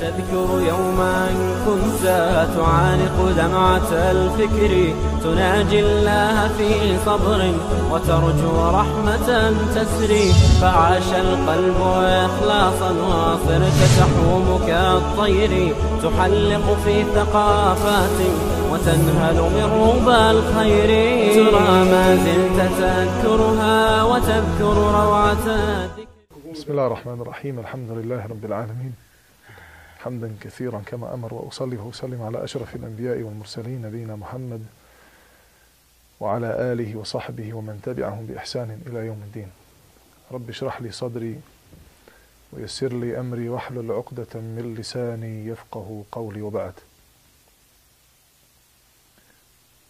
تذكر يوما كنت تعانق دمعة الفكر. تناجي الله في صبر وترجو رحمة تسري فعاش القلب إخلاصا وصرت تحوم كالطير. تحلق في ثقافات وتنهل من ربى الخير. ترى ما زلت تذكرها وتذكر روعة بسم الله الرحمن الرحيم. الحمد لله رب العالمين. حمدا كثيرا كما أمر وأصلي وأسلم على أشرف الأنبياء والمرسلين نبينا محمد وعلى آله وصحبه ومن تبعهم بإحسان إلى يوم الدين. رب اشرح لي صدري ويسر لي أمري واحلل عقدة من لساني يفقه قولي وبعد.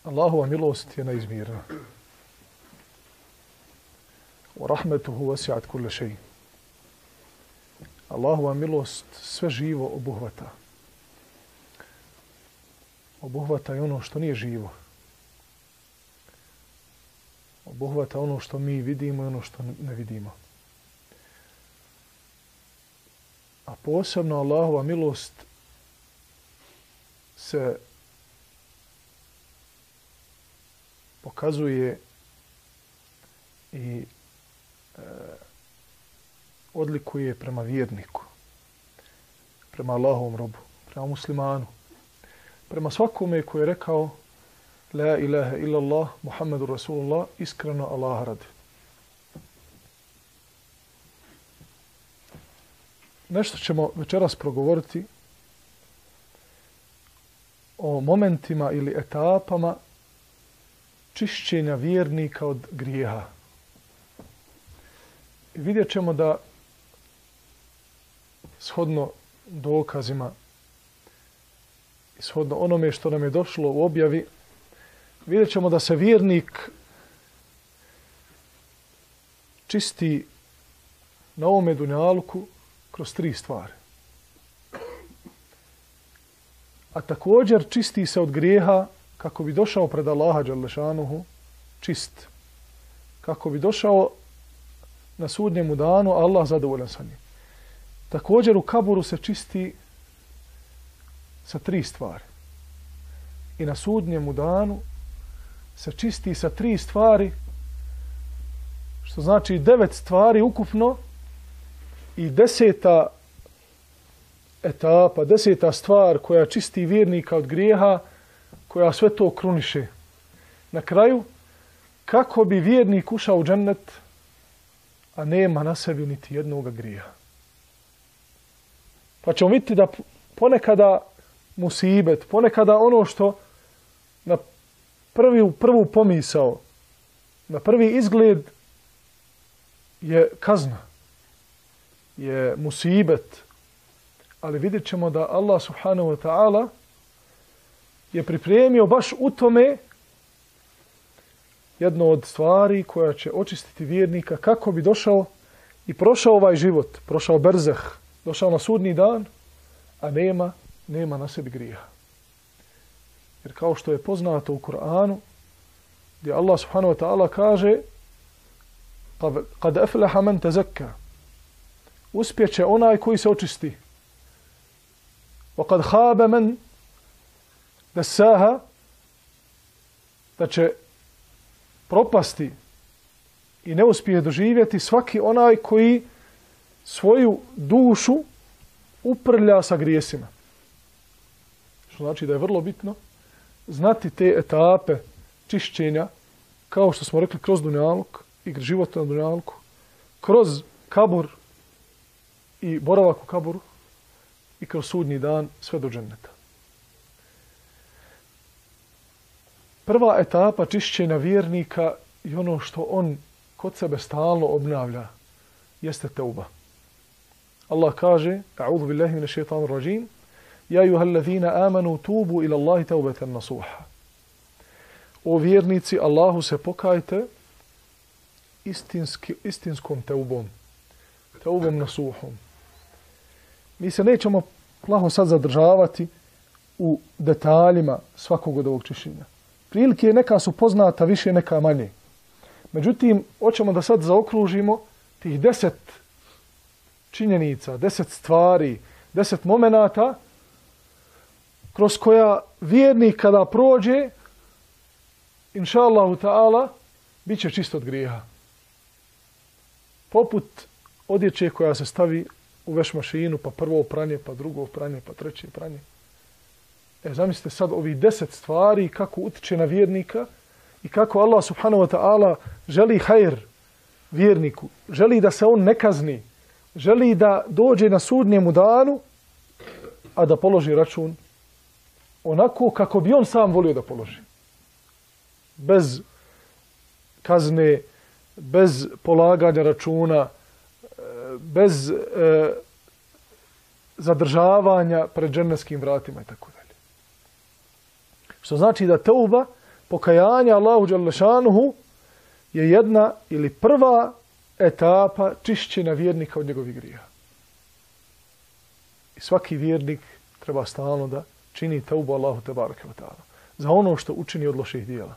الله milost je neizmjerna. ورحمته وسعت كل شيء. Allahova milost sve živo obuhvata. Obuhvata i ono što nije živo. Obuhvata ono što mi vidimo i ono što ne vidimo. A posebno Allahova milost se pokazuje i e, odlikuje prema vjerniku, prema Allahovom robu, prema muslimanu, prema svakome koji je rekao La ilaha illallah, Muhammedu Rasulullah, iskreno Allah radi. Nešto ćemo večeras progovoriti o momentima ili etapama čišćenja vjernika od grijeha. I vidjet ćemo da shodno dokazima i shodno onome što nam je došlo u objavi, vidjet ćemo da se vjernik čisti na ovome dunjalku kroz tri stvari. A također čisti se od grijeha kako bi došao pred Allaha Đalešanuhu čist. Kako bi došao na sudnjemu danu, Allah zadovoljan sa njim. Također u kaburu se čisti sa tri stvari. I na sudnjemu danu se čisti sa tri stvari, što znači devet stvari ukupno i deseta etapa, deseta stvar koja čisti vjernika od grijeha, koja sve to kruniše. Na kraju, kako bi vjernik ušao u džennet, a nema na sebi niti jednog grijeha. Pa ćemo vidjeti da ponekada musibet, ponekada ono što na prvi, prvu pomisao, na prvi izgled je kazna, je musibet, ali vidjet ćemo da Allah subhanahu wa ta'ala je pripremio baš u tome jedno od stvari koja će očistiti vjernika kako bi došao i prošao ovaj život, prošao berzeh, došao na sudni dan, a nema, nema na sebi grija. Jer kao što je poznato u Kur'anu, gdje Allah subhanahu wa ta'ala kaže kad aflaha man tazakka uspjeće onaj koji se očisti. Wa kad habe man desaha, da će propasti i ne uspije doživjeti svaki onaj koji svoju dušu uprlja sa grijesima. Što znači da je vrlo bitno znati te etape čišćenja, kao što smo rekli, kroz dunjaluk i život na dunjalku, kroz kabur i boravak u kaburu i kroz sudnji dan sve do dženeta. Prva etapa čišćenja vjernika i ono što on kod sebe stalno obnavlja jeste teuba. Allah kaže, a'udhu billahi min shaitanir rajim, ja ayyuhallazina amanu tubu ila Allahi taubatan nasuha. O vjernici, Allahu se pokajte istinski, istinskom teubom. Teubom nasuhom. Mi se nećemo plaho sad zadržavati u detaljima svakog od ovog čišćenja. Prilike neka su poznata, više neka manje. Međutim, hoćemo da sad zaokružimo tih deset činjenica, deset stvari, Deset momenata kroz koja vjernik kada prođe, inša Allahu ta'ala, bit će čist od grijeha. Poput odjeće koja se stavi u veš mašinu, pa prvo pranje, pa drugo pranje, pa treće pranje. E, zamislite sad ovi deset stvari kako utiče na vjernika i kako Allah subhanahu wa ta'ala želi hajr vjerniku, želi da se on ne kazni, želi da dođe na sudnjemu danu, a da položi račun onako kako bi on sam volio da položi. Bez kazne, bez polaganja računa, eh, bez e, zadržavanja pred dženevskim vratima i tako dalje. Što znači da teuba, pokajanje Allahu Đalešanuhu, je jedna ili prva etapa čišćenja vjernika od njegovih grija. I svaki vjernik treba stalno da čini taubu Allahu te barake za ono što učini od loših dijela.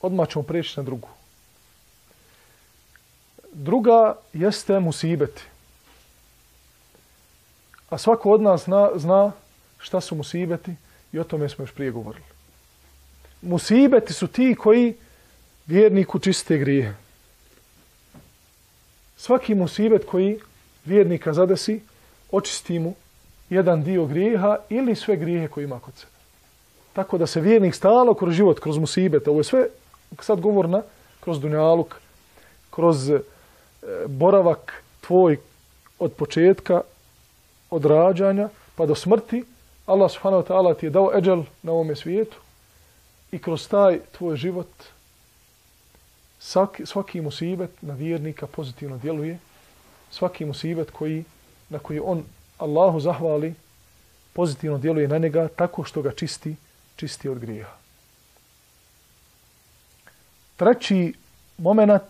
Odmah ćemo preći na drugu. Druga jeste musibeti. A svako od nas zna, zna šta su musibeti i o tome smo još prije govorili. Musibeti su ti koji vjerniku čiste grije. Svaki musibet koji vjernika zadesi, očisti mu jedan dio grijeha ili sve grijehe koje ima kod sebe. Tako da se vjernik stalo kroz život, kroz musibete, ovo je sve sad govorna, kroz dunjaluk, kroz e, boravak tvoj od početka, od rađanja pa do smrti, Allah subhanahu wa ta'ala ti je dao eđel na ovome svijetu i kroz taj tvoj život svaki, svaki musibet na vjernika pozitivno djeluje, svaki musibet koji, na koji on Allahu zahvali, pozitivno djeluje na njega tako što ga čisti, čisti od grijeha. Treći moment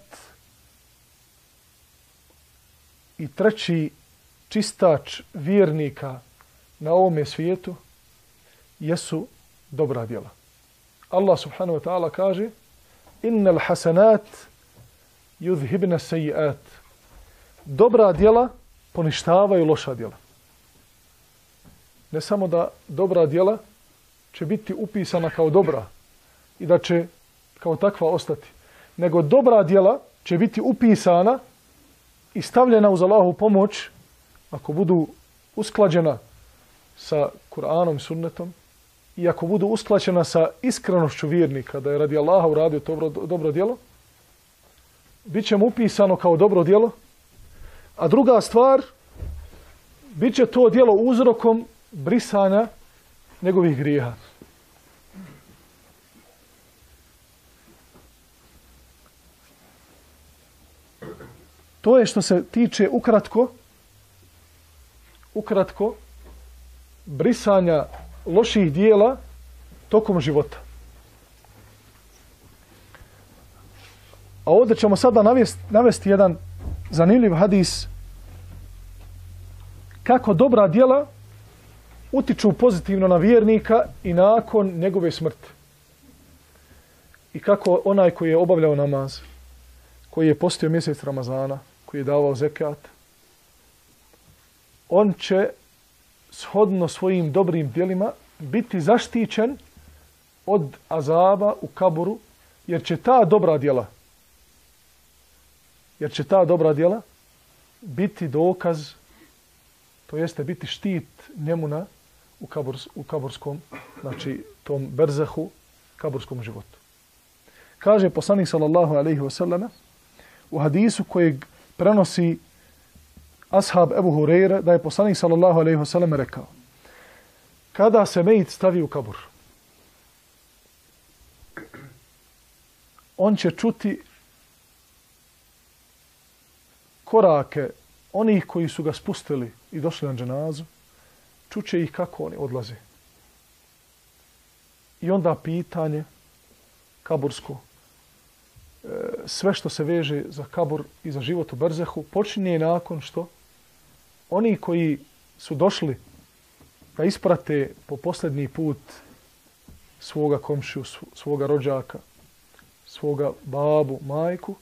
i treći čistač vjernika na ovome svijetu jesu dobra djela. Allah subhanahu wa ta'ala kaže innal hasanat yudhibna sayiat. Dobra djela poništavaju loša djela. Ne samo da dobra djela će biti upisana kao dobra i da će kao takva ostati, nego dobra djela će biti upisana i stavljena uz Allahu pomoć ako budu usklađena sa Kur'anom i sunnetom i ako budu usklađena sa iskrenošću vjernika da je radi Allaha uradio dobro, dobro djelo, bit će mu upisano kao dobro djelo. A druga stvar, bit će to djelo uzrokom brisanja njegovih grijeha. To je što se tiče ukratko ukratko brisanja loših dijela tokom života. A ovdje ćemo sada navesti, navesti jedan zanimljiv hadis kako dobra dijela utiču pozitivno na vjernika i nakon njegove smrti. I kako onaj koji je obavljao namaz, koji je postio mjesec Ramazana, koji je davao zekat, on će shodno svojim dobrim dijelima biti zaštićen od azaba u kaburu, jer će ta dobra djela, jer će ta dobra djela biti dokaz, to jeste biti štit njemu na, u, kaburs, u kaburskom, znači tom berzahu, kaburskom životu. Kaže poslanik sallallahu alaihi wa sallam u hadisu kojeg prenosi ashab Ebu Hureyre da je poslanik sallallahu alaihi wasallam rekao kada se mejit stavi u kabur on će čuti korake onih koji su ga spustili i došli na dženazu čuće ih kako oni odlaze. I onda pitanje kabursko e, sve što se veže za kabur i za život u Brzehu počinje nakon što oni koji su došli da isprate po posljednji put svoga komšiju, svoga rođaka, svoga babu, majku,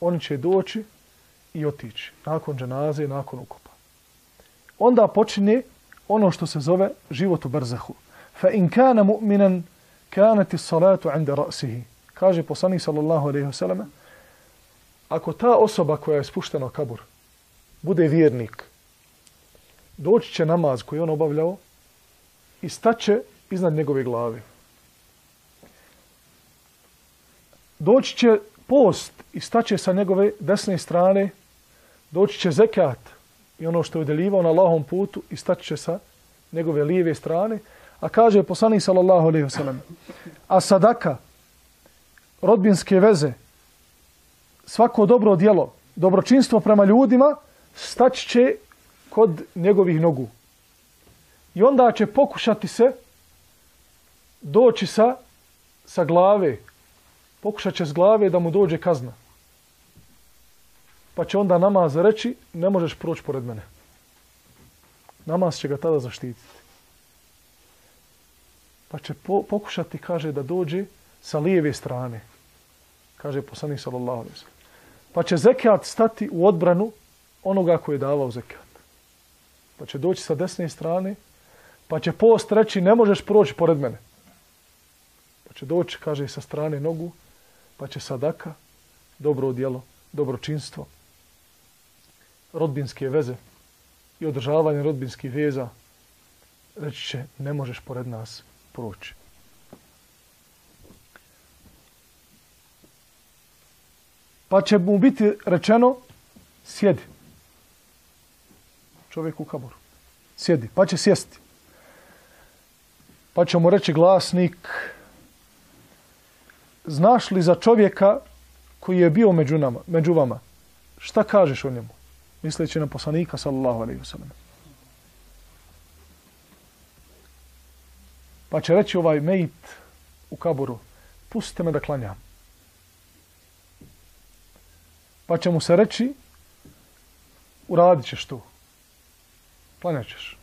oni će doći i otići. Nakon dženaze, nakon ukopa. Onda počinje ono što se zove život u brzahu. Fa in kana mu'minan kanati salatu inda ra'sihi. Kaže poslanik sallallahu alejhi ve selleme ako ta osoba koja je spuštena u kabur bude vjernik, doći će namaz koji on obavljao i staće iznad njegove glave. Doći će post i staće sa njegove desne strane, doći će zekat i ono što je udelivao na Allahom putu i staće sa njegove lijeve strane, a kaže poslanik sallallahu alejhi ve sellem a sadaka rodbinske veze svako dobro djelo dobročinstvo prema ljudima stać će kod njegovih nogu. I onda će pokušati se doći sa sa glave. Pokušat će s glave da mu dođe kazna. Pa će onda namaz reći ne možeš proći pored mene. Namaz će ga tada zaštititi. Pa će po, pokušati, kaže, da dođe sa lijeve strane. Kaže poslanik sallallahu alejhi ve Pa će zekat stati u odbranu onoga koji je davao zekat. Pa će doći sa desne strane, pa će post reći ne možeš proći pored mene. Pa će doći, kaže, sa strane nogu, pa će sadaka, dobro djelo, dobročinstvo, rodbinske veze i održavanje rodbinskih veza, reći će ne možeš pored nas proći. Pa će mu biti rečeno, sjedi. Čovjek u kaboru. Sjedi. Pa će sjesti. Pa će mu reći glasnik, znaš li za čovjeka koji je bio među, nama, među vama? Šta kažeš o njemu? Misleći na poslanika, sallallahu alaihi wasallam. Pa će reći ovaj mejit u kaburu, pustite me da klanjam. Pa će mu se reći, uradit ćeš to. Klanjat ćeš.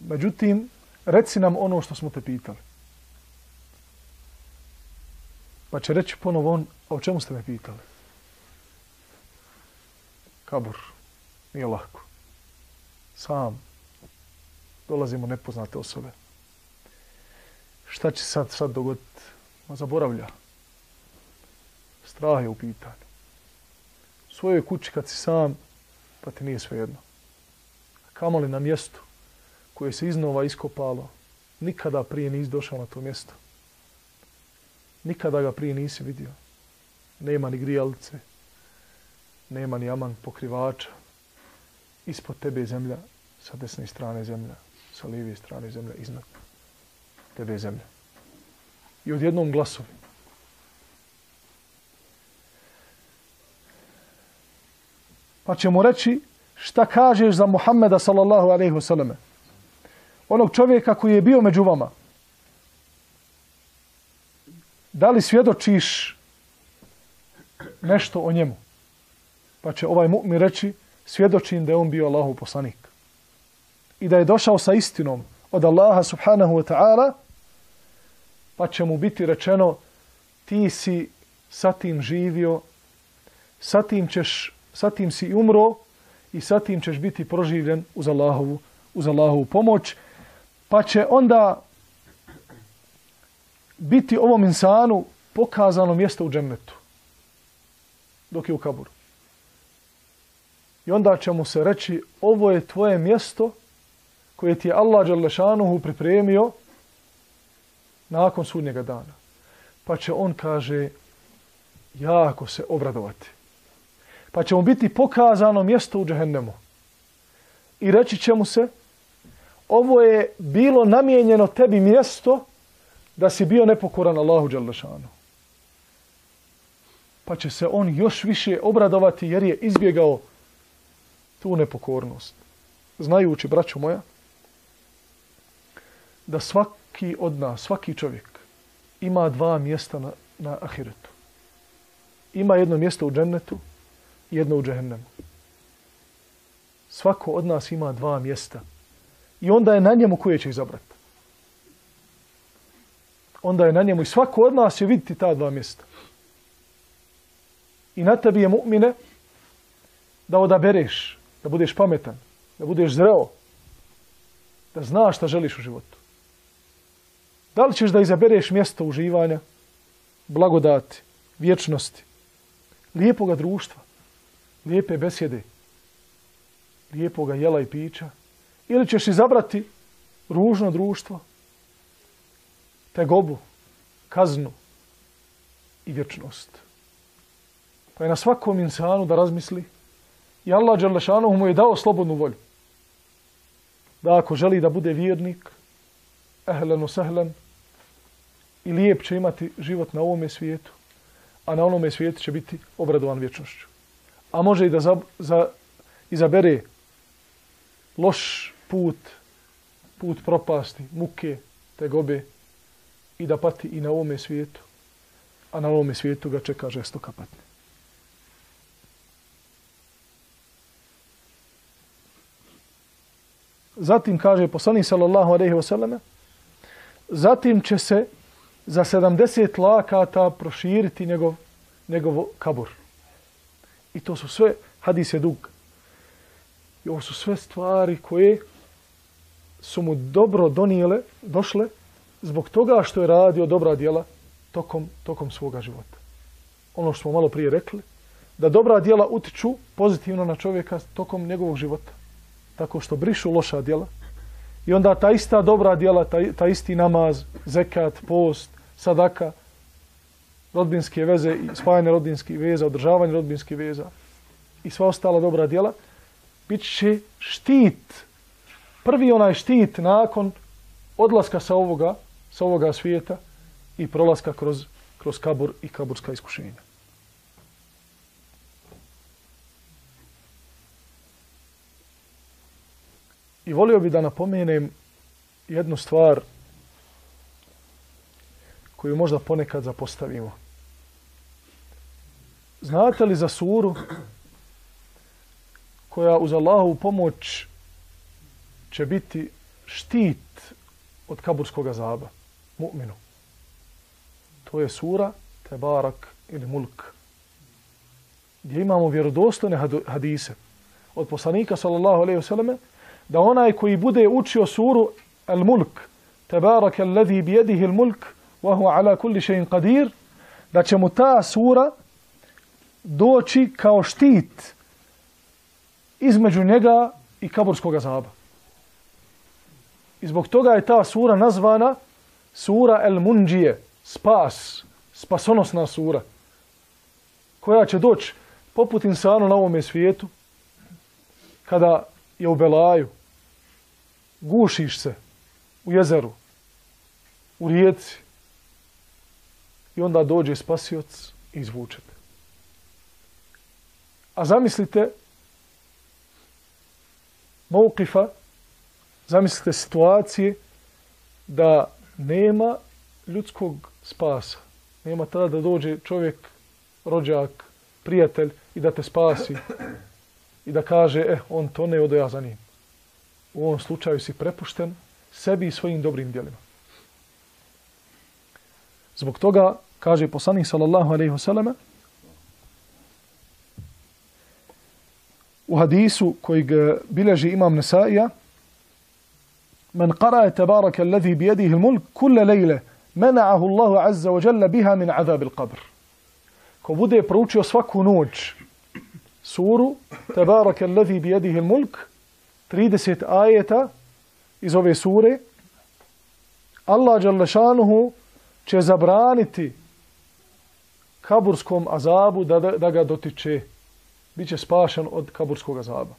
Međutim, reci nam ono što smo te pitali. Pa će reći ponovo on, a o čemu ste me pitali? Kabur. Nije lako. Sam. Dolazimo nepoznate osobe šta će sad, sad dogoditi? Ma zaboravlja. Strah je u pitanju. U svojoj kući kad si sam, pa ti nije sve kamoli na mjestu koje se iznova iskopalo, nikada prije nisi došao na to mjesto. Nikada ga prije nisi vidio. Nema ni grijalice, nema ni aman pokrivača. Ispod tebe je zemlja, sa desne strane zemlja, sa lijeve strane zemlja, iznad tebe je zemlja. I odjednom glasovi. Pa ćemo reći šta kažeš za Muhammeda sallallahu alaihi wasallam. Onog čovjeka koji je bio među vama. Da li svjedočiš nešto o njemu? Pa će ovaj mu'mi reći svjedočim da je on bio Allahov poslanik. I da je došao sa istinom od Allaha subhanahu wa ta'ala pa će mu biti rečeno ti si sa tim živio, sa tim, ćeš, sa tim si umro i sa tim ćeš biti proživljen uz Allahovu, uz Allahovu pomoć. Pa će onda biti ovom insanu pokazano mjesto u džennetu dok je u kaburu. I onda će mu se reći ovo je tvoje mjesto koje ti je Allah Đalešanuhu pripremio nakon sudnjega dana. Pa će on, kaže, jako se obradovati. Pa će mu biti pokazano mjesto u džehennemu. I reći će mu se, ovo je bilo namijenjeno tebi mjesto da si bio nepokoran Allahu Đalešanu. Pa će se on još više obradovati jer je izbjegao tu nepokornost. Znajući, braćo moja, da svaki od nas, svaki čovjek ima dva mjesta na, na ahiretu. Ima jedno mjesto u džennetu jedno u džehennemu. Svako od nas ima dva mjesta. I onda je na njemu koje će izabrati. Onda je na njemu i svako od nas će vidjeti ta dva mjesta. I na tebi je mu'mine da odabereš, da budeš pametan, da budeš zreo, da znaš šta želiš u životu. Da li ćeš da izabereš mjesto uživanja, blagodati, vječnosti, lijepoga društva, lijepe besjede, lijepoga jela i pića, ili ćeš izabrati ružno društvo, tegobu, kaznu i vječnost. Pa je na svakom insanu da razmisli i Allah Đerlešanov mu je dao slobodnu volju. Da ako želi da bude vjernik, ehlen sehlen, i lijep će imati život na ovome svijetu, a na onome svijetu će biti obradovan vječnošću. A može i da za, za, izabere loš put, put propasti, muke, tegobe i da pati i na ovome svijetu, a na ovome svijetu ga čeka žestoka patnja. Zatim kaže poslanik sallallahu alejhi ve selleme zatim će se za 70 lakata proširiti njegov, njegov kabur. I to su sve, hadise dug. I ovo su sve stvari koje su mu dobro donijele, došle, zbog toga što je radio dobra djela tokom, tokom svoga života. Ono što smo malo prije rekli, da dobra djela utiču pozitivno na čovjeka tokom njegovog života. Tako što brišu loša djela. I onda ta ista dobra djela, ta, ta isti namaz, zekat, post, sadaka, rodbinske veze i spajanje rodbinskih veza, održavanje rodbinskih veza i sva ostala dobra djela, bit će štit, prvi onaj štit nakon odlaska sa ovoga, sa ovoga svijeta i prolaska kroz, kroz kabur i kaburska iskušenja. I volio bi da napomenem jednu stvar koju možda ponekad zapostavimo. Znate li za suru koja uz Allahovu pomoć će biti štit od kaburskog azaba, mu'minu. To je sura Tebarak ili Mulk. Gdje imamo vjerodostojne hadise od poslanika sallallahu alaihi vseleme, da onaj koji bude učio suru Al Mulk Tebarak alladhi bijedihi al mulk wa huwa ala kulli da će mu ta sura doći kao štit između njega i kaburskog azaba. I zbog toga je ta sura nazvana sura El Munđije, spas, spasonosna sura, koja će doći poput insanu na ovome svijetu, kada je u Belaju, gušiš se u jezeru, u rijeci, i onda dođe spasioc i izvučete. A zamislite maukifa, zamislite situacije da nema ljudskog spasa. Nema tada da dođe čovjek, rođak, prijatelj i da te spasi i da kaže, eh, on to ne odo ja za njim. U ovom slučaju si prepušten sebi i svojim dobrim djelima. Zbog toga, kaže poslanik sallallahu alaihi wasallam, u hadisu koji bileži imam Nesaija, من قرأ تبارك الذي بيده الملك كل ليلة منعه الله عز وجل بها من عذاب القبر ko bude proučio svaku noć suru Tebarak alladhi bijedihi al-mulk 30 ajeta iz ove sure Allah dželle šanuhu će zabraniti kaburskom azabu da, da, da ga dotiče biće spašen od kaburskog azaba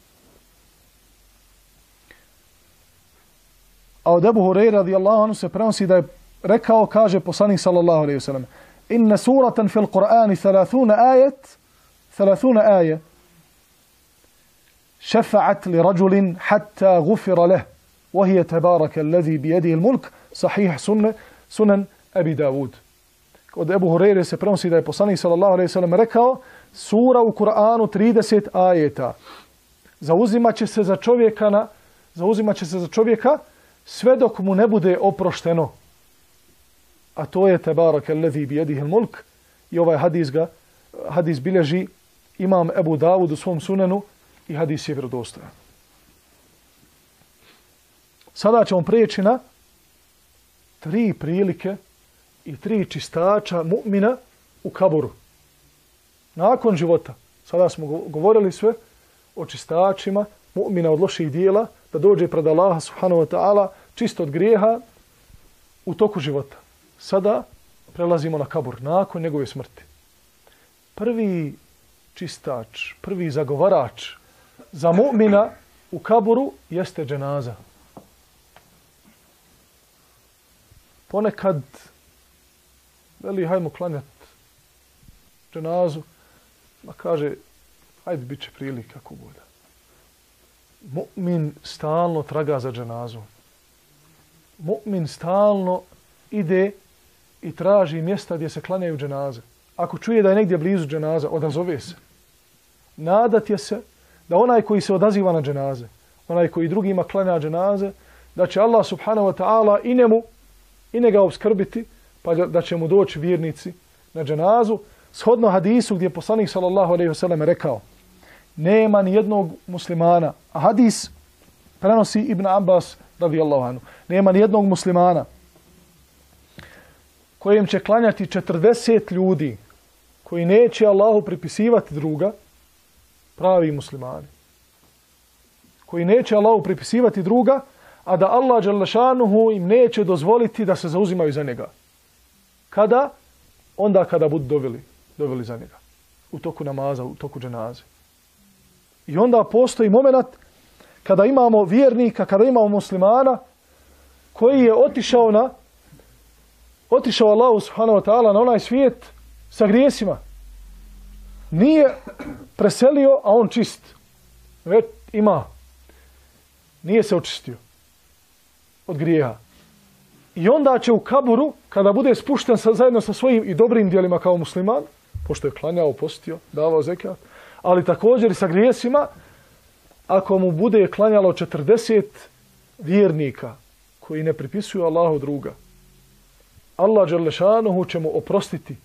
A od Ebu Hureyre radijallahu anhu se prenosi da je rekao, kaže poslanik sallallahu alaihi wasallam, inna suratan fil Qur'ani 30 ajet, 30 aje, šefa'at li rađulin hatta gufira leh, وهي تبارك الذي بيده الملك صحيح سنة سنن أبي داود Od Ebu Horeire se prenosi da je poslanik sallallahu alejhi ve sellem rekao sura u Kur'anu 30 ajeta Zauzimaće se za čovjeka na, zauzimaće se za čovjeka sve dok mu ne bude oprošteno. A to je tebarak allazi bi yadihi mulk i ovaj hadis ga hadis bilježi imam Ebu Davud u svom sunenu i hadis je vjerodostojan. Sada ćemo prijeći na tri prilike i tri čistača mu'mina u kaburu. Nakon života. Sada smo govorili sve o čistačima mu'mina od loših dijela, da dođe pred Allaha subhanahu wa ta'ala čisto od grijeha u toku života. Sada prelazimo na kabur nakon njegove smrti. Prvi čistač, prvi zagovarač za mu'mina u kaburu jeste dženaza. Ponekad veli hajmo klanjat dženazu, ma kaže hajde bit će prilika kako bude mu'min stalno traga za dženazom. Mu'min stalno ide i traži mjesta gdje se klanjaju dženaze. Ako čuje da je negdje blizu dženaza, odazove se. Nadat je se da onaj koji se odaziva na dženaze, onaj koji drugima klanja dženaze, da će Allah subhanahu wa ta'ala i njemu i njega obskrbiti, pa da će mu doći vjernici na dženazu, shodno hadisu gdje je poslanik sallallahu alaihi ve sellem rekao, nema ni jednog muslimana. A hadis prenosi Ibn Abbas radijallahu anhu. Nema ni jednog muslimana kojem će klanjati 40 ljudi koji neće Allahu pripisivati druga, pravi muslimani. Koji neće Allahu pripisivati druga, a da Allah Đalešanuhu im neće dozvoliti da se zauzimaju za njega. Kada? Onda kada budu doveli, doveli za njega. U toku namaza, u toku dženaze. I onda postoji moment kada imamo vjernika, kada imamo muslimana koji je otišao na otišao Allahu subhanahu wa ta'ala na onaj svijet sa grijesima. Nije preselio, a on čist. Već ima. Nije se očistio od grijeha. I onda će u kaburu, kada bude spušten sa, zajedno sa svojim i dobrim dijelima kao musliman, pošto je klanjao, postio, davao zekat, ali također i sa grijesima, ako mu bude klanjalo 40 vjernika koji ne pripisuju Allahu druga, Allah Đerlešanuhu će mu oprostiti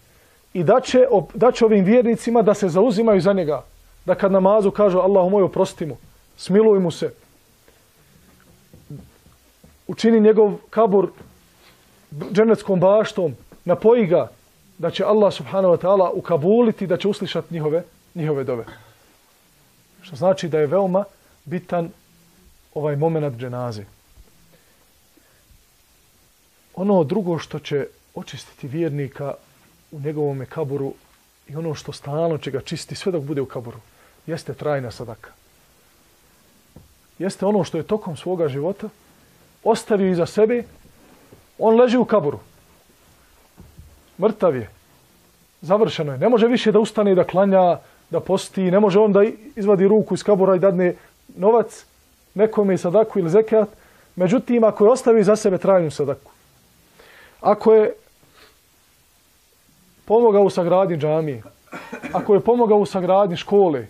i da će, da će ovim vjernicima da se zauzimaju za njega, da kad namazu kažu Allahu moj oprosti mu, smiluj mu se, učini njegov kabur dženeckom baštom, napoji ga, da će Allah subhanahu wa ta'ala ukabuliti, da će uslišati njihove njihove dove. Što znači da je veoma bitan ovaj moment dženaze. Ono drugo što će očistiti vjernika u njegovom kaburu i ono što stalno će ga čistiti sve dok bude u kaburu, jeste trajna sadaka. Jeste ono što je tokom svoga života ostavio iza sebe, on leži u kaburu. Mrtav je. Završeno je. Ne može više da ustane i da klanja, da posti, ne može on da izvadi ruku iz kabura i dadne novac nekome sadaku ili zekat. Međutim, ako je ostavi za sebe trajnu sadaku, ako je pomogao u sagradnji džamije, ako je pomogao u sagradnji škole,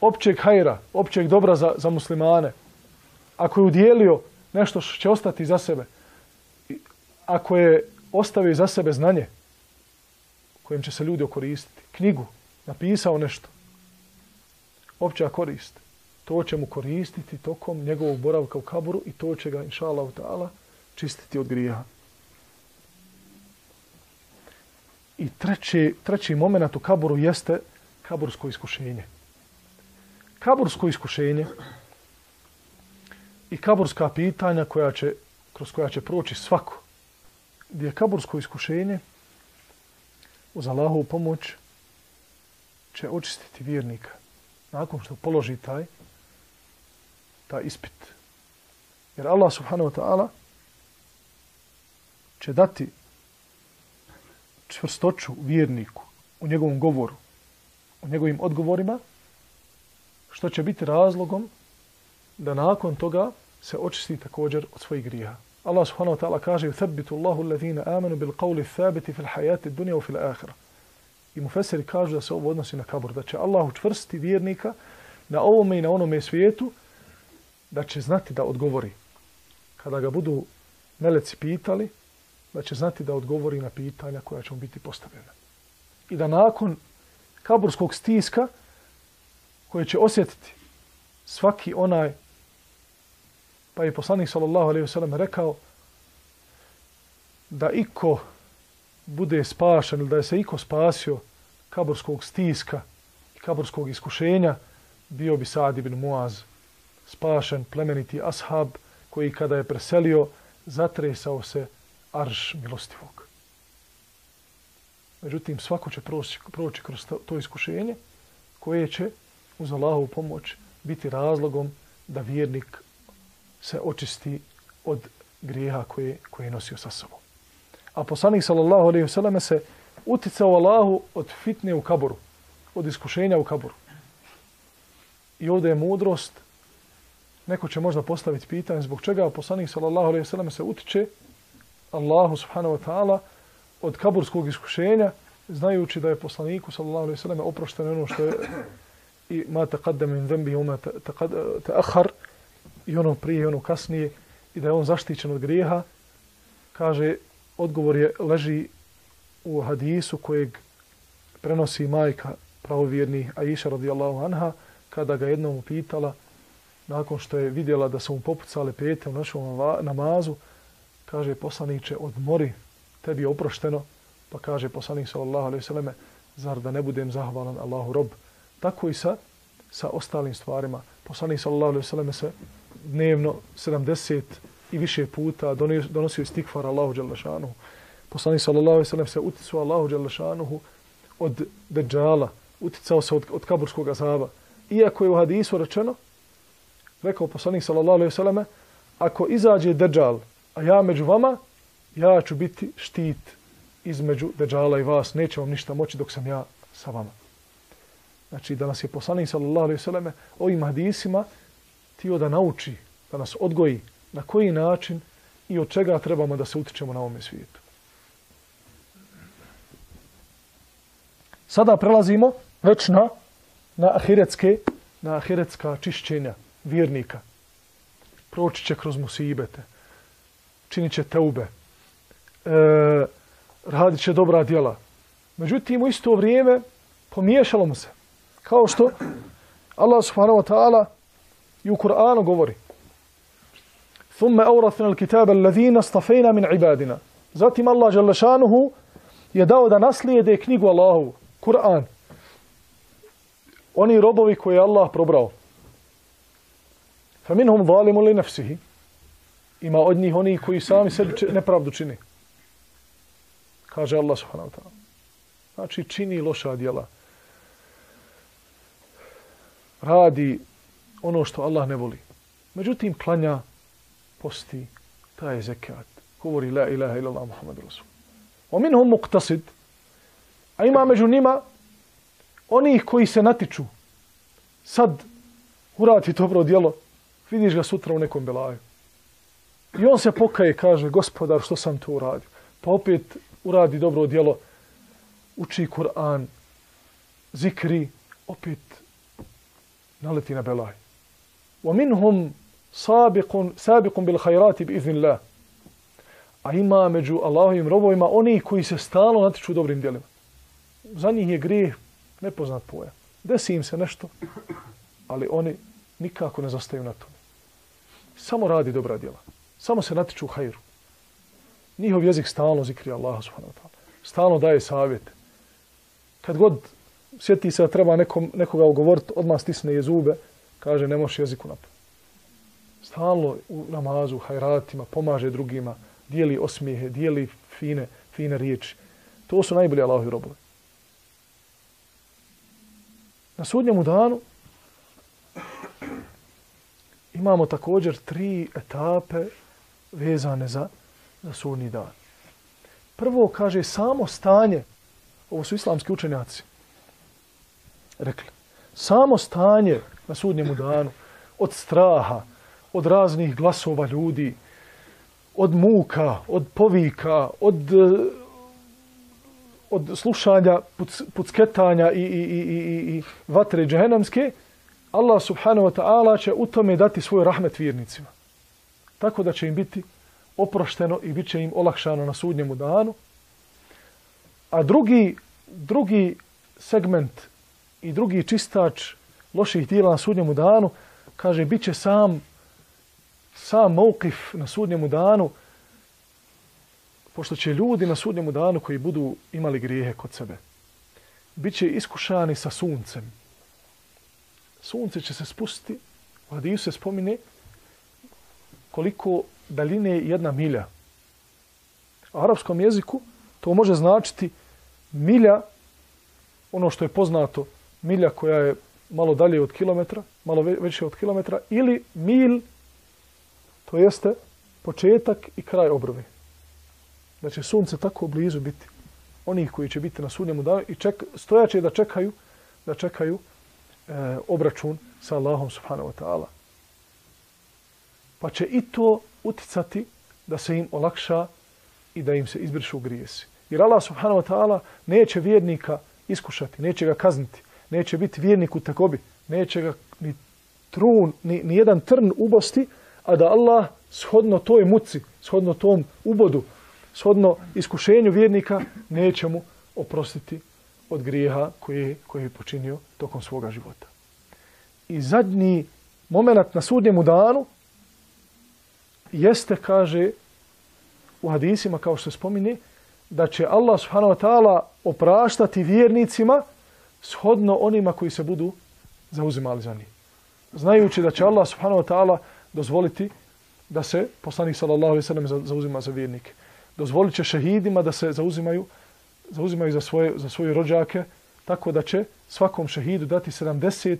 općeg hajra, općeg dobra za, za muslimane, ako je udjelio nešto što će ostati za sebe, ako je ostavi za sebe znanje kojim će se ljudi okoristiti, knjigu, napisao nešto, opća korist, to će mu koristiti tokom njegovog boravka u kaburu i to će ga, inša Allah, ta'ala, čistiti od grija. I treći, treći moment u kaburu jeste kabursko iskušenje. Kabursko iskušenje i kaburska pitanja koja će, kroz koja će proći svako, gdje je kabursko iskušenje uz Allahovu pomoć će očistiti vjernika nakon što položi taj taj ispit. Jer Allah subhanahu wa ta'ala će dati čvrstoću vjerniku u njegovom govoru, u njegovim odgovorima, što će biti razlogom da nakon toga se očisti također od svojih grijeha. Allah subhanahu wa ta'ala kaže ثبتوا الله الذين آمنوا بالقول ad-dunya wa fi al-akhirah." i mufesiri kažu da se ovo odnosi na kabur da će Allah učvrstiti vjernika na ovome i na onome svijetu da će znati da odgovori kada ga budu meleci pitali da će znati da odgovori na pitanja koja će mu biti postavljena i da nakon kaburskog stiska koje će osjetiti svaki onaj pa je poslanik sallallahu alejhi ve sellem rekao da iko bude spašen ili da je se iko spasio kaburskog stiska i kaburskog iskušenja, bio bi Sa'd ibn Muaz spašen plemeniti ashab koji kada je preselio zatresao se arš milostivog. Međutim, svako će proći, proći kroz to, to iskušenje koje će uz Allahovu pomoć biti razlogom da vjernik se očisti od grijeha koje, koje je nosio sa sobom. A poslanik sallallahu alejhi ve selleme se uticao Allahu od fitne u kaboru, od iskušenja u kaboru. I ovdje je mudrost, neko će možda postaviti pitanje zbog čega poslanik sallallahu alejhi ve selleme se utiče Allahu subhanahu wa ta'ala od kaburskog iskušenja, znajući da je poslaniku sallallahu alejhi ve selleme oprošteno ono što je i ma taqaddama min dhanbi wa ma ta'akhkhar i ono prije i ono kasnije i da je on zaštićen od grijeha, kaže odgovor je leži u hadisu kojeg prenosi majka pravovjerni Aisha radijallahu anha kada ga jednom upitala nakon što je vidjela da su mu popucale pete u našom namazu kaže poslaniće odmori tebi je oprošteno. Pa kaže poslanik sallallahu alejhi ve selleme zar da ne budem zahvalan Allahu rob? Tako i sa sa ostalim stvarima. Poslanik sallallahu alejhi ve selleme se dnevno 70 i više puta donosio istikfar Allahu Đalešanuhu. Poslanik sallallahu alaihi sallam se uticao Allahu Đalešanuhu od deđala, uticao se od, od kaburskog azaba. Iako je u hadisu rečeno, rekao poslanik sallallahu alaihi sallam, ako izađe deđal, a ja među vama, ja ću biti štit između deđala i vas, neće vam ništa moći dok sam ja sa vama. Znači da nas je poslanik sallallahu alaihi sallam ovim hadisima tio da nauči, da nas odgoji na koji način i od čega trebamo da se utičemo na ovome svijetu. Sada prelazimo već na, na ahiretske, na ahiretska čišćenja vjernika. Proći će kroz musibete, činit će teube, e, radit će dobra djela. Međutim, u isto vrijeme pomiješalo mu se. Kao što Allah subhanahu wa ta'ala i u Kur'anu govori ثم أورثنا الكتاب الذين اصطفينا من عبادنا Zatim Allah Đalešanuhu je dao da naslijede knjigu Allahu, Kur'an. Oni robovi koje je Allah probrao. فَمِنْهُمْ ظَالِمُ لِنَفْسِهِ Ima od njih oni koji sami sebi nepravdu čini. Kaže Allah subhanahu wa ta'ala. Znači čini loša djela. Radi ono što Allah ne voli. Međutim, klanja posti, taj je zekat. Govori la ilaha illallah Muhammad Rasul. O minhum muqtasid, a ima među njima onih koji se natiču. Sad urati dobro djelo, vidiš ga sutra u nekom belaju. I on se pokaje kaže, gospodar, što sam to uradio? Pa opet uradi dobro djelo, uči Kur'an, zikri, opet naleti na belaj. Wa minhum sabiqun sabiqun bil khairati bi iznillah. A ima među Allahovim robovima oni koji se stalno natiču dobrim djelima. Za njih je grijeh nepoznat pojam. Desi im se nešto, ali oni nikako ne zastaju na tome. Samo radi dobra djela. Samo se natiču hajru. Njihov jezik stalno zikri Allaha subhanahu wa ta'ala. Stalno daje savjete. Kad god sjeti se da treba nekom, nekoga ugovoriti, odmah stisne je zube, kaže ne možeš jeziku napad stalno u namazu, hajratima, pomaže drugima, dijeli osmijehe, dijeli fine, fine riječi. To su najbolji Allahovi robovi. Na sudnjemu danu imamo također tri etape vezane za, za sudni dan. Prvo kaže samo stanje, ovo su islamski učenjaci, rekli, samo stanje na sudnjemu danu od straha, od raznih glasova ljudi, od muka, od povika, od, e, od slušanja, pucketanja i, i, i, i, i vatre džehenamske, Allah subhanahu wa ta'ala će u tome dati svoj rahmet vjernicima. Tako da će im biti oprošteno i bit će im olakšano na sudnjemu danu. A drugi, drugi segment i drugi čistač loših dijela na sudnjemu danu, kaže, bit će sam, sam mokif na sudnjemu danu, pošto će ljudi na sudnjemu danu koji budu imali grijehe kod sebe, bit će iskušani sa suncem. Sunce će se spustiti, u hadiju se spomine koliko daljine je jedna milja. U arapskom jeziku to može značiti milja, ono što je poznato, milja koja je malo dalje od kilometra, malo veće od kilometra, ili mil, to jeste početak i kraj obrve. Znači, sunce tako blizu biti onih koji će biti na sudnjemu danu i ček, stojaće da čekaju da čekaju e, obračun sa Allahom subhanahu wa ta'ala. Pa će i to uticati da se im olakša i da im se izbrišu grijesi. Jer Allah subhanahu wa ta'ala neće vjernika iskušati, neće ga kazniti, neće biti vjernik u takobi, neće ga ni trun, ni, ni jedan trn ubosti, a da Allah shodno toj muci, shodno tom ubodu, shodno iskušenju vjernika, neće mu oprostiti od grijeha koje, koje je počinio tokom svoga života. I zadnji moment na sudnjemu danu jeste, kaže u hadisima, kao što se spominje, da će Allah subhanahu wa ta'ala opraštati vjernicima shodno onima koji se budu zauzimali za njih. Znajući da će Allah subhanahu wa ta'ala dozvoliti da se poslanik sallallahu alaihi sallam zauzima za vjernike. Dozvolit će šehidima da se zauzimaju, zauzimaju za, svoje, za svoje rođake, tako da će svakom šehidu dati 70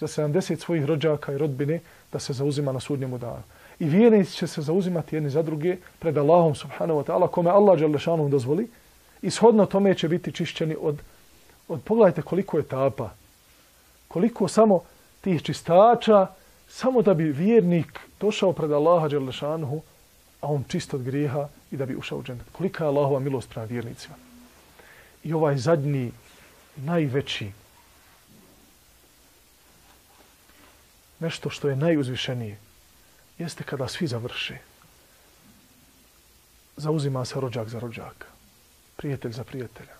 za 70 svojih rođaka i rodbine da se zauzima na sudnjemu danu. I vjernici će se zauzimati jedni za druge pred Allahom subhanahu wa ta'ala, kome Allah Đalešanu dozvoli, i shodno tome će biti čišćeni od, od, pogledajte koliko je etapa, koliko samo tih čistača, samo da bi vjernik došao pred Allaha Đelešanuhu, a on čist od grijeha i da bi ušao u džennet. Kolika je Allahova milost prema vjernicima. I ovaj zadnji, najveći, nešto što je najuzvišenije, jeste kada svi završe. Zauzima se rođak za rođaka, prijatelj za prijatelja.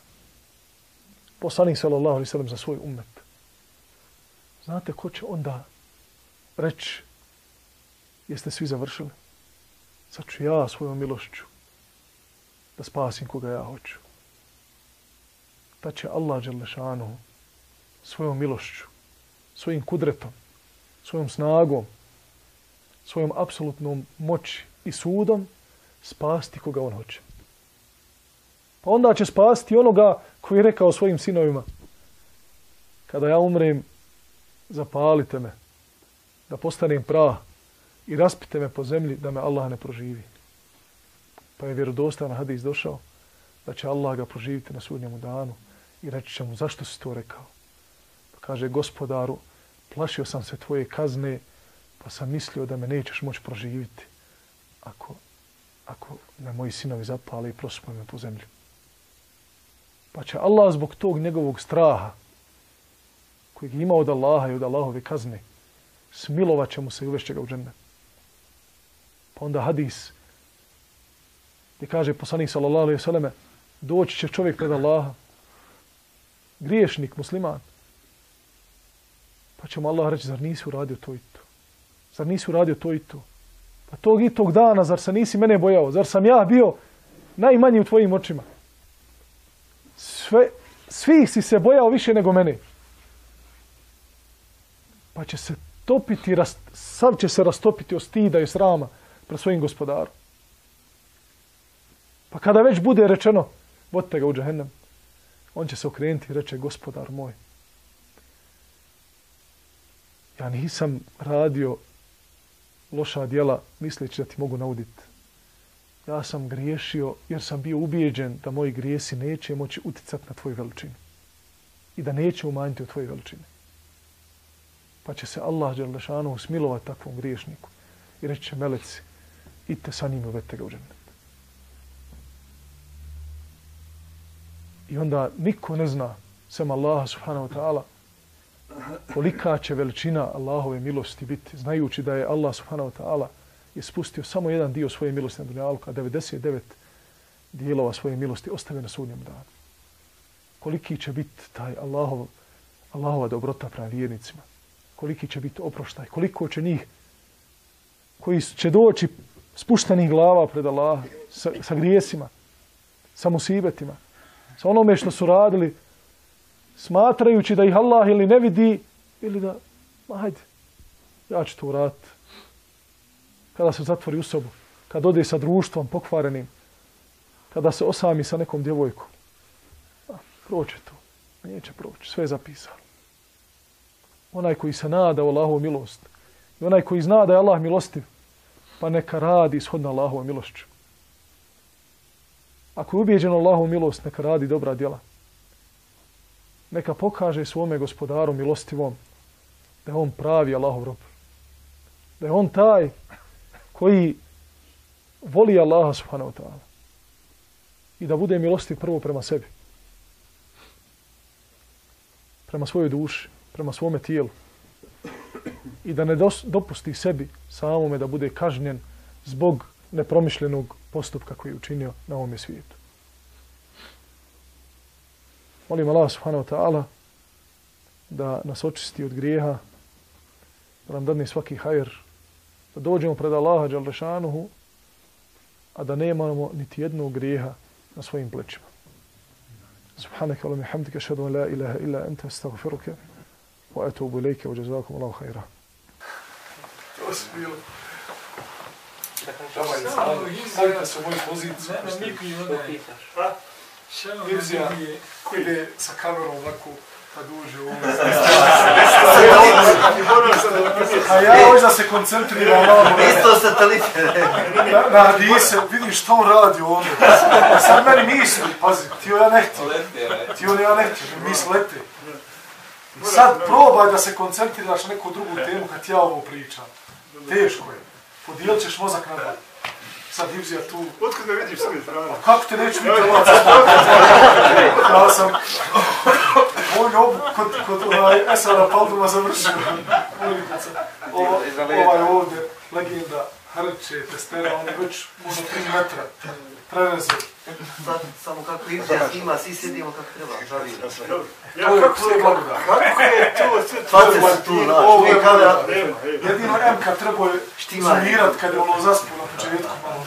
Poslanik sallallahu alaihi sallam za svoj umet. Znate ko će onda reći jeste svi završili? Sad ću ja svojom milošću da spasim koga ja hoću. Da će Allah Đelešanu svojom milošću, svojim kudretom, svojom snagom, svojom apsolutnom moći i sudom spasti koga on hoće. Onda će spasiti onoga koji je rekao svojim sinovima kada ja umrem, zapalite me, da postanem prah i raspite me po zemlji da me Allah ne proživi. Pa je vjerodostan hadis došao da će Allah ga proživiti na sudnjemu danu i reći će mu zašto si to rekao. Pa kaže gospodaru, plašio sam se tvoje kazne pa sam mislio da me nećeš moći proživiti ako, ako me moji sinovi zapale i prosupaju me po zemlji. Pa će Allah zbog tog njegovog straha kojeg ima od Allaha i od Allahove kazne smilovat će mu se i uvešće ga u džennet. Pa onda hadis gdje kaže poslanik sallallahu alaihi sallame doći će čovjek pred Allaha griješnik, musliman. Pa će mu Allah reći zar nisi uradio to i to? Zar nisi uradio to i to? Pa tog i tog dana zar se nisi mene bojao? Zar sam ja bio najmanji u tvojim očima? Sve svih si se bojao više nego mene pa će se topiti, sav će se rastopiti od stida i srama pred svojim gospodarom. Pa kada već bude rečeno, vodite ga u džahennem, on će se okrenuti i reče, gospodar moj, ja nisam radio loša djela misleći da ti mogu nauditi. Ja sam griješio jer sam bio ubijeđen da moji grijesi neće moći uticati na tvoju veličinu. I da neće umanjiti u tvoje veličine. Pa će se Allah Đerlešanu usmilovati takvom griješniku. I reći će meleci, idite sa njim uvete ga u džennet. I onda niko ne zna, sem Allaha subhanahu wa ta'ala, kolika će veličina Allahove milosti biti, znajući da je Allah subhanahu wa ta'ala je spustio samo jedan dio svoje milosti na dunjalu, a 99 dijelova svoje milosti ostave na sudnjem danu. Koliki će biti taj Allahov, Allahova dobrota prema vjernicima. koliki će biti oproštaj, koliko će njih koji će doći spuštenih glava pred Allah sa, sa grijesima, sa musibetima, sa onome što su radili, smatrajući da ih Allah ili ne vidi, ili da, ma hajde, ja ću to uraditi. Kada se zatvori u sobu, kad ode sa društvom pokvarenim, kada se osami sa nekom djevojkom, proće to, neće proći, sve je zapisano. Onaj koji se nada u Allahovu milost, i onaj koji zna da je Allah milostiv, pa neka radi ishodno Allahovu milošću. Ako je ubijeđen Allahovu milost, neka radi dobra djela. Neka pokaže svome gospodaru milostivom da je on pravi Allahov rob. Da je on taj koji voli Allaha subhanahu wa ta'ala. I da bude milostiv prvo prema sebi. Prema svojoj duši, prema svome tijelu. I da ne dopusti sebi samome da bude kažnjen zbog nepromišljenog postupka koji je učinio na ovom svijetu. Molim Allah subhanahu wa ta'ala da nas očisti od grijeha, da nam dadne svaki hajr, da dođemo pred Allaha Đalešanuhu, a da nemamo niti jednog grijeha na svojim plećima. Subhanaka wa bihamdika ashhadu an la ilaha illa anta astaghfiruka wa atubu ilayka wa jazakum Allahu khairan. To se bilo. Stavite se u moju poziciju. Irzija koji ide sa kamerom ovako pa duže u A ja hoću da se koncentriram malo. Isto satelite. Na, na Adise, vidiš što on radi ovdje. Sad meni misli, pazi, ti ja ne htio. Ti on ja ne htio, misli lete. Sad probaj da se koncentriraš na neku drugu temu kad ja ovo pričam. Teško je. Podijelit ćeš mozak na dalje. Sad Ivzija tu... Otkud me vidiš s ove strane? Kako te neću vidjeti ovaj Ja sam... Moj ob kod, kod ovaj Esara Palduma završio. Ovo, ovaj ovdje, legenda Hrče, Testera, on je već možda 3 metra. Prenezu. Sad, samo kako Irzija snima, svi sjedimo kako treba. Ja, To je kako sve se blagodat. Kako je to sve su tu, Ovo je ej. Jedino M kad treba je zoomirat kad je ono zaspu na početku. malo.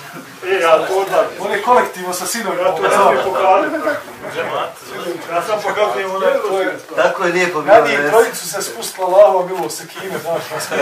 E, ja to odmah. On je kolektivno sa sinovima. Ja to pokazati. Ja sam pokazio onaj To je- Tako je lijepo bilo. Ja res. trojicu se spustila lava, bilo se kine, znaš, na.